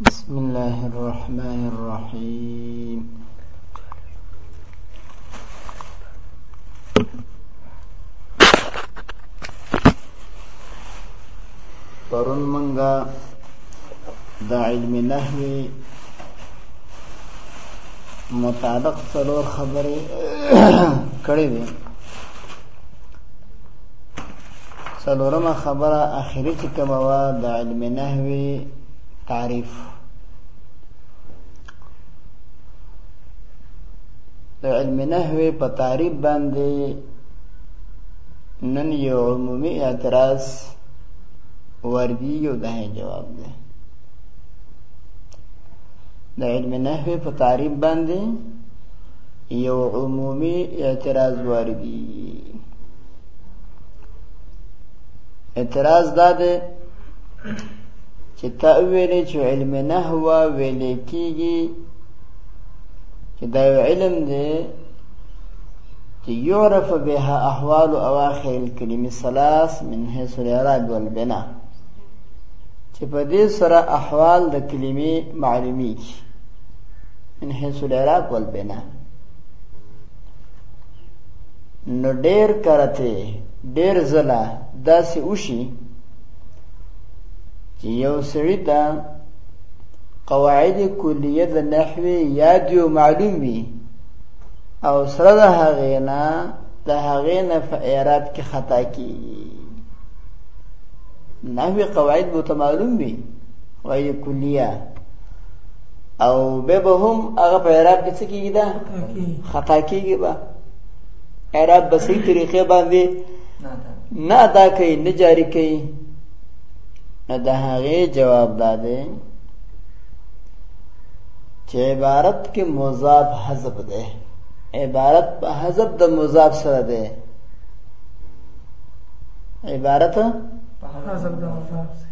بسم الله الرحمن الرحيم پرون منګه د علم نحوی مطابق څلور خبرې کړې وې سلورمه خبره اخیری چې کومه وه د علم نحوی تعریف د علم نحوی په تعریف باندې نن یو عمومي اعتراض وردی یو ده جواب ده د علم نحوی په تعریف باندې یو عمومي اعتراض واردی اعتراض دا دی چې تا ویلې چې علم نحو ویلې کیږي چې دا یو علم دی چې یعرف بها احوال اواخر الکلمې ثلاث من حيث الاعراب والبناء چې په دې سره احوال د کلمې معلومیږي من حيث العراق والبناء نو ډیر کرته ډیر زلا داسې وشي چې یو سړی ته قواعد کلیه د نحوی یاد یو معلوم وي او سره د هغې نه د هغې نه په اعراب کې خطا کیږي نحوی قواعد به ته معلوم وي قواعد کلیه او به به هم هغه په عراق کې څه کیږي دا خطا کیږي با عراق به صحیح طریقې باندې نه ادا کوي نه جاری کوي نو د هغې جواب دا دی چې عبارت کې مضاف حذف دی عبارت په حذف د مضاف سره دی عبارت په حذف د مضاف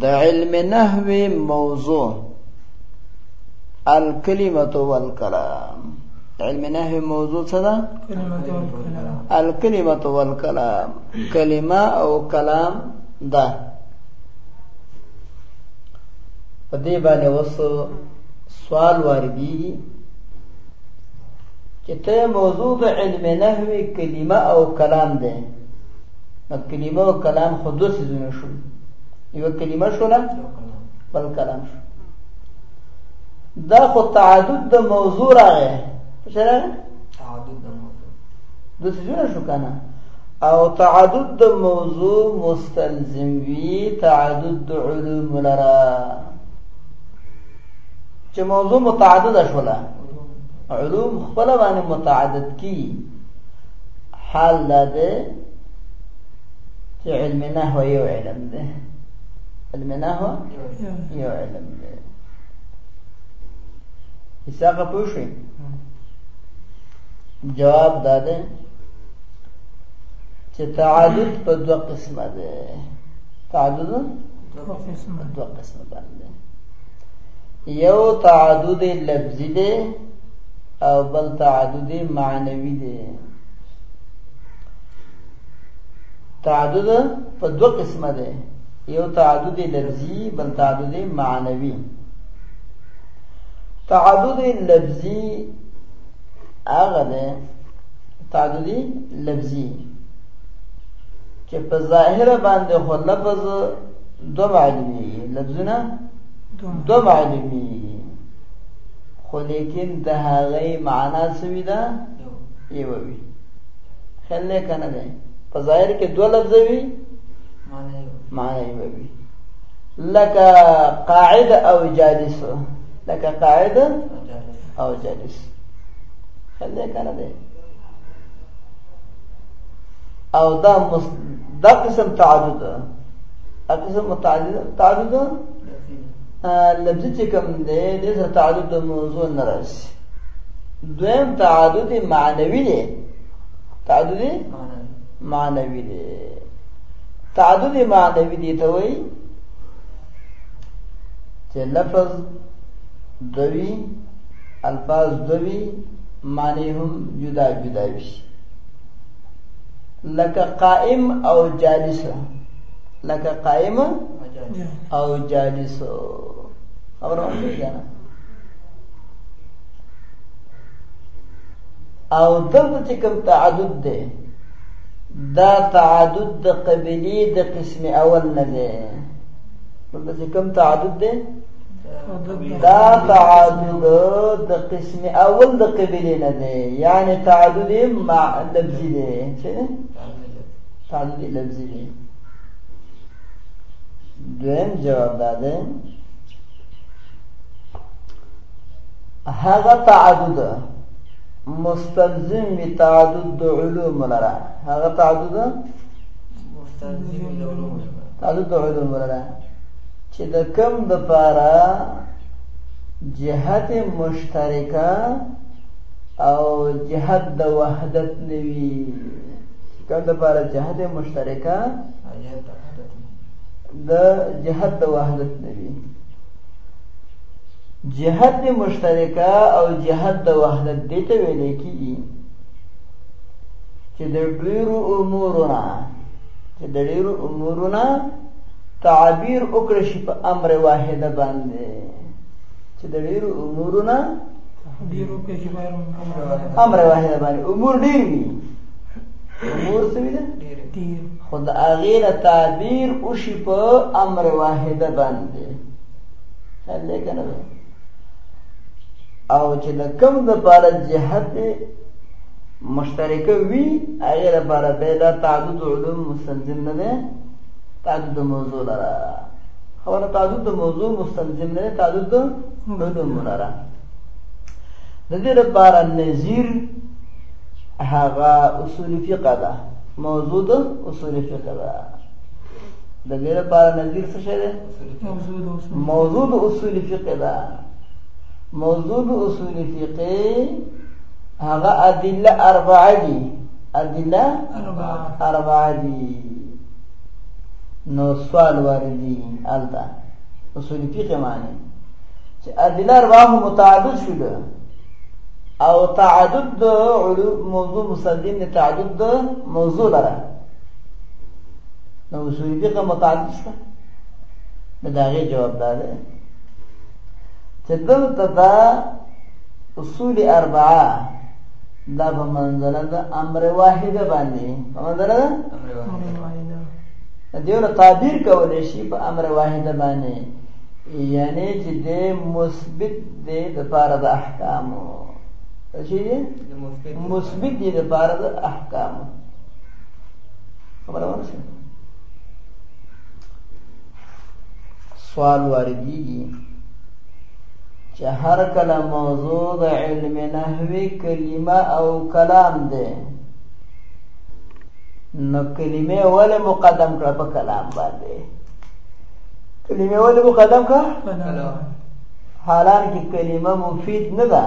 د علم نحو موضوع الکلمه والکلام علم نحو موضوع څه ده الکلمه والکلام کلمه او کلام ده په دې باندې اوس سوال واردی چې ته موضوع د علم نحو کلمه او کلام ده نو کلمه او کلام خو دوه څیزونه شو یو کلمه شوله بل کلام شو دا خو تعدد د موضوع راغی څه راغی تعدد د موضوع دوه څیزونه شو کنه او تعدد د موضوع مستلزم وی تعدد د علوم لرا چې موضوع متعدد شوله علوم خپل باندې متعدد کی حال دا دی چې علم نحو یو علم دی علم نحو یو علم دی حساب پوښي جواب دا دی چې تعدد په دوه قسمه دی تعدد دوه قسمه دوه قسمه باندې یو تعدد لفظي دی او بل تعدد معنوي دی تعدد په دوه قسمه دی یو تعدد لفظي بل تعدد معنوي تعدد لفظي هغه دی تعدد لفظي چې په ظاهر باندې خو لفظ دو معلومیږي لفظونه دو معلومیږي خو لیکن د هغه معنا سوي ده یو وی خل نه کنه ده په ظاهر کې دوه لفظ وی معنی یو وی لك قاعد او جالس لك قاعد او جالس خل نه کنه ده او دا دا قسم تعدد دا قسم متعدد تعدد لفظي چې کوم دی دې سره تعدد د موضوع نه راځي دویم تعدد معنوي دی تعدد معنوي دی تعدد معنوي دی ته وایي چې لفظ دوی الفاظ دوی معنی هم جدا جدا وي لکه قائم او جالسه لکه قائم او جالس خبره وکړه کنه او دغه چې کوم تعدد ده دا تعدد د قبلی د قسم اول نه ده دغه چې کوم تعدد ده دا تعدد د قسم اول د قبلی نه ده یعنی تعدد مع لفظی ده تعلیل لفظی دی دویم جواب دا دی هغه تعدد مستلزم وی تعدد د علوم لره هغه تعدد مستلزم د علوم لره تعدد د علوم لره چې د کم د پاره جهت مشترکه او جهت د وحدت نوي کوم د پاره جهاد مشترکه د جهاد د وحدت نبی جهاد مشترکه او جهاد د وحدت دې ته ویل کیږي چې د ډیرو امورونه چې د ډیرو امورونه تعبیر وکړي په امر واحده باندې چې د ډیرو امورونه ډیرو کې چې غیر امر واحد باندې امور ډیر دي امور څه دي ډیر دي خود اغیر تعبیر او شی په امر واحد باندې خیر دې کنه او چې د کم د پاره جهت مشترکه وی هغه لپاره به دا تعدد علوم مستلزم نه ده تعدد موضوع لپاره خبره تعدد د موضوع مستلزم نه تعدد د علوم منره د دې لپاره نظیر هغه اصول فقه ده موضوع د اصول فقه ده د دې لپاره نظیر څه شی ده موضوع د اصول فقه ده موضوع د اصول فقه هغه ادله اربعه دي ادله اربعه دي نو سوال واردی التا اصول فقه معنی چې ادله اربعه متعدد شول او تعدد د علوم موضوع مسلم نه تعدد د موضوع لره نو اصول فقه متعدد شو نو دا غي جواب دا ده چې دلته دا اصول اربعه دا په منزله د امر واحده باندې په منزله د امر واحده دیو له تعبیر کول شي په امر واحده باندې یعنی چې د مثبت دی د پاره د احکامو چې دی مثبت دی د پاره د احکامو خبره ورسره سوال واردېږي چې هر کله موضوع د علم نحوی کلمه او کلام دی نو کلمه ولې مقدم کړه په کلام باندې کلمه ولې مقدم کړه حالان کې کلمه مفید نه ده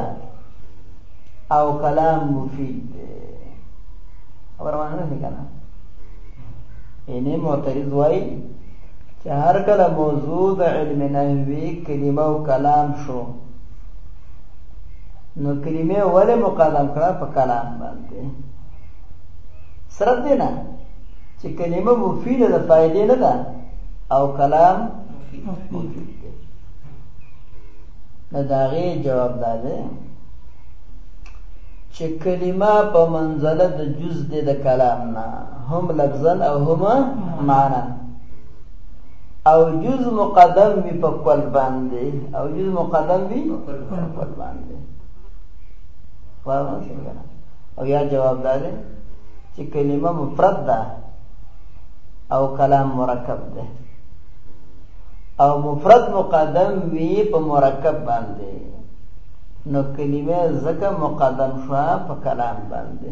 او کلام مفید دی خبره معنی نه کنه یعنی معترض وایي چې هر کله موضوع د علم نحوی کلمه او کلام شو نو کلمه ولې مقدم کړه په کلام باندې سره دې نه چې کلمه مفیده د فائدې نه ده او کلام مفید دی نه دا غي جواب ده چې کلمه په منزله د جز د کلام نه هم لفظا او هم معنا او جز مقدم وي په خپل باندې او جز مقدم وي په خپل باندې فاهم شو او یا جواب دار چې کلمه مفرد ده او کلام مرکب ده او مفرد مقدم وی په مرکب باندې نو کلمه زکه مقدم شوه په کلام باندې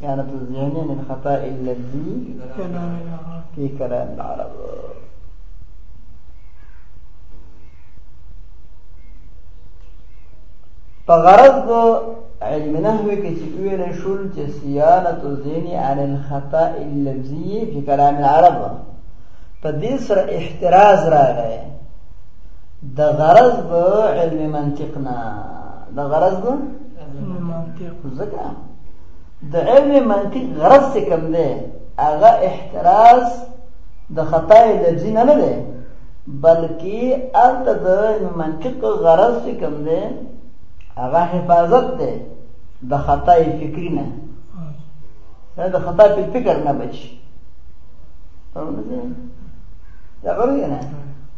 صيانة الذهن من خطأ اللفظ في كلام العرب په غرض د علم نحو کې چې ویل شول چې صيانة الذهن عن الخطأ اللفظي في كلام العرب په دې سره احتراز راغی د غرض د علم منطق نه د غرض منطق ځکه د علم منطق غرض څه کوم دی هغه احتراز د خطا لفظي نه نه بلکې الته د منطق غرض څه کوم دی هغه حفاظت دی د خطا فکری نه د خطا په فکر نه بچي دا غوړي نه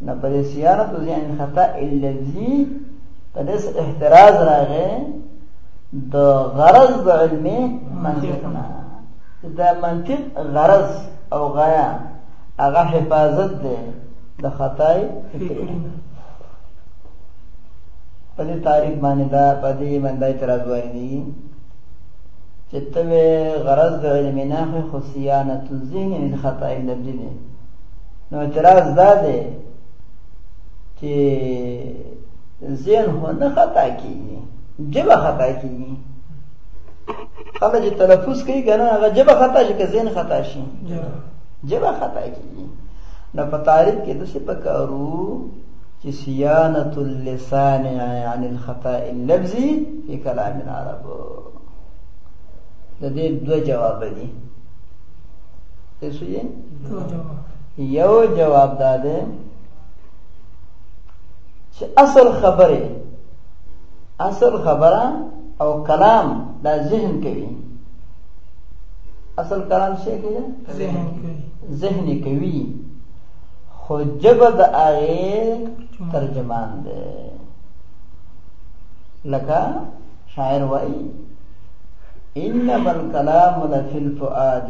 نه بلې سیاره ته ځان خطا الا ذی په دې احتراز راغی د غرض د علمي منطق نه د منطق غرض او غایا هغه حفاظت ده د خطای فکری په دې تاریخ باندې دا په دې باندې اعتراض واري چې ته غرض د علم نه خو صيانت الذهن من خطا اللبدي نو اعتراض دا دی چې ذهن هو نه خطا کیږي جبه خطا کیږي خلک چې تلفظ کوي کنه هغه جبه خطا شي که ذهن خطا شي جبه خطا کیږي نو په تعریف کې د څه پکارو چې صيانه اللسان عن الخطا اللفظي في كلام العرب د دې دوه جواب دي څه یو جواب دا ده چې اصل خبره اصل خبره او کلام دا ذهن کوي اصل کلام څه کوي ذهن کوي ذهن کوي خو جبه د هغه ترجمان دی لکه شاعر وایي انما الكلام لفي الفؤاد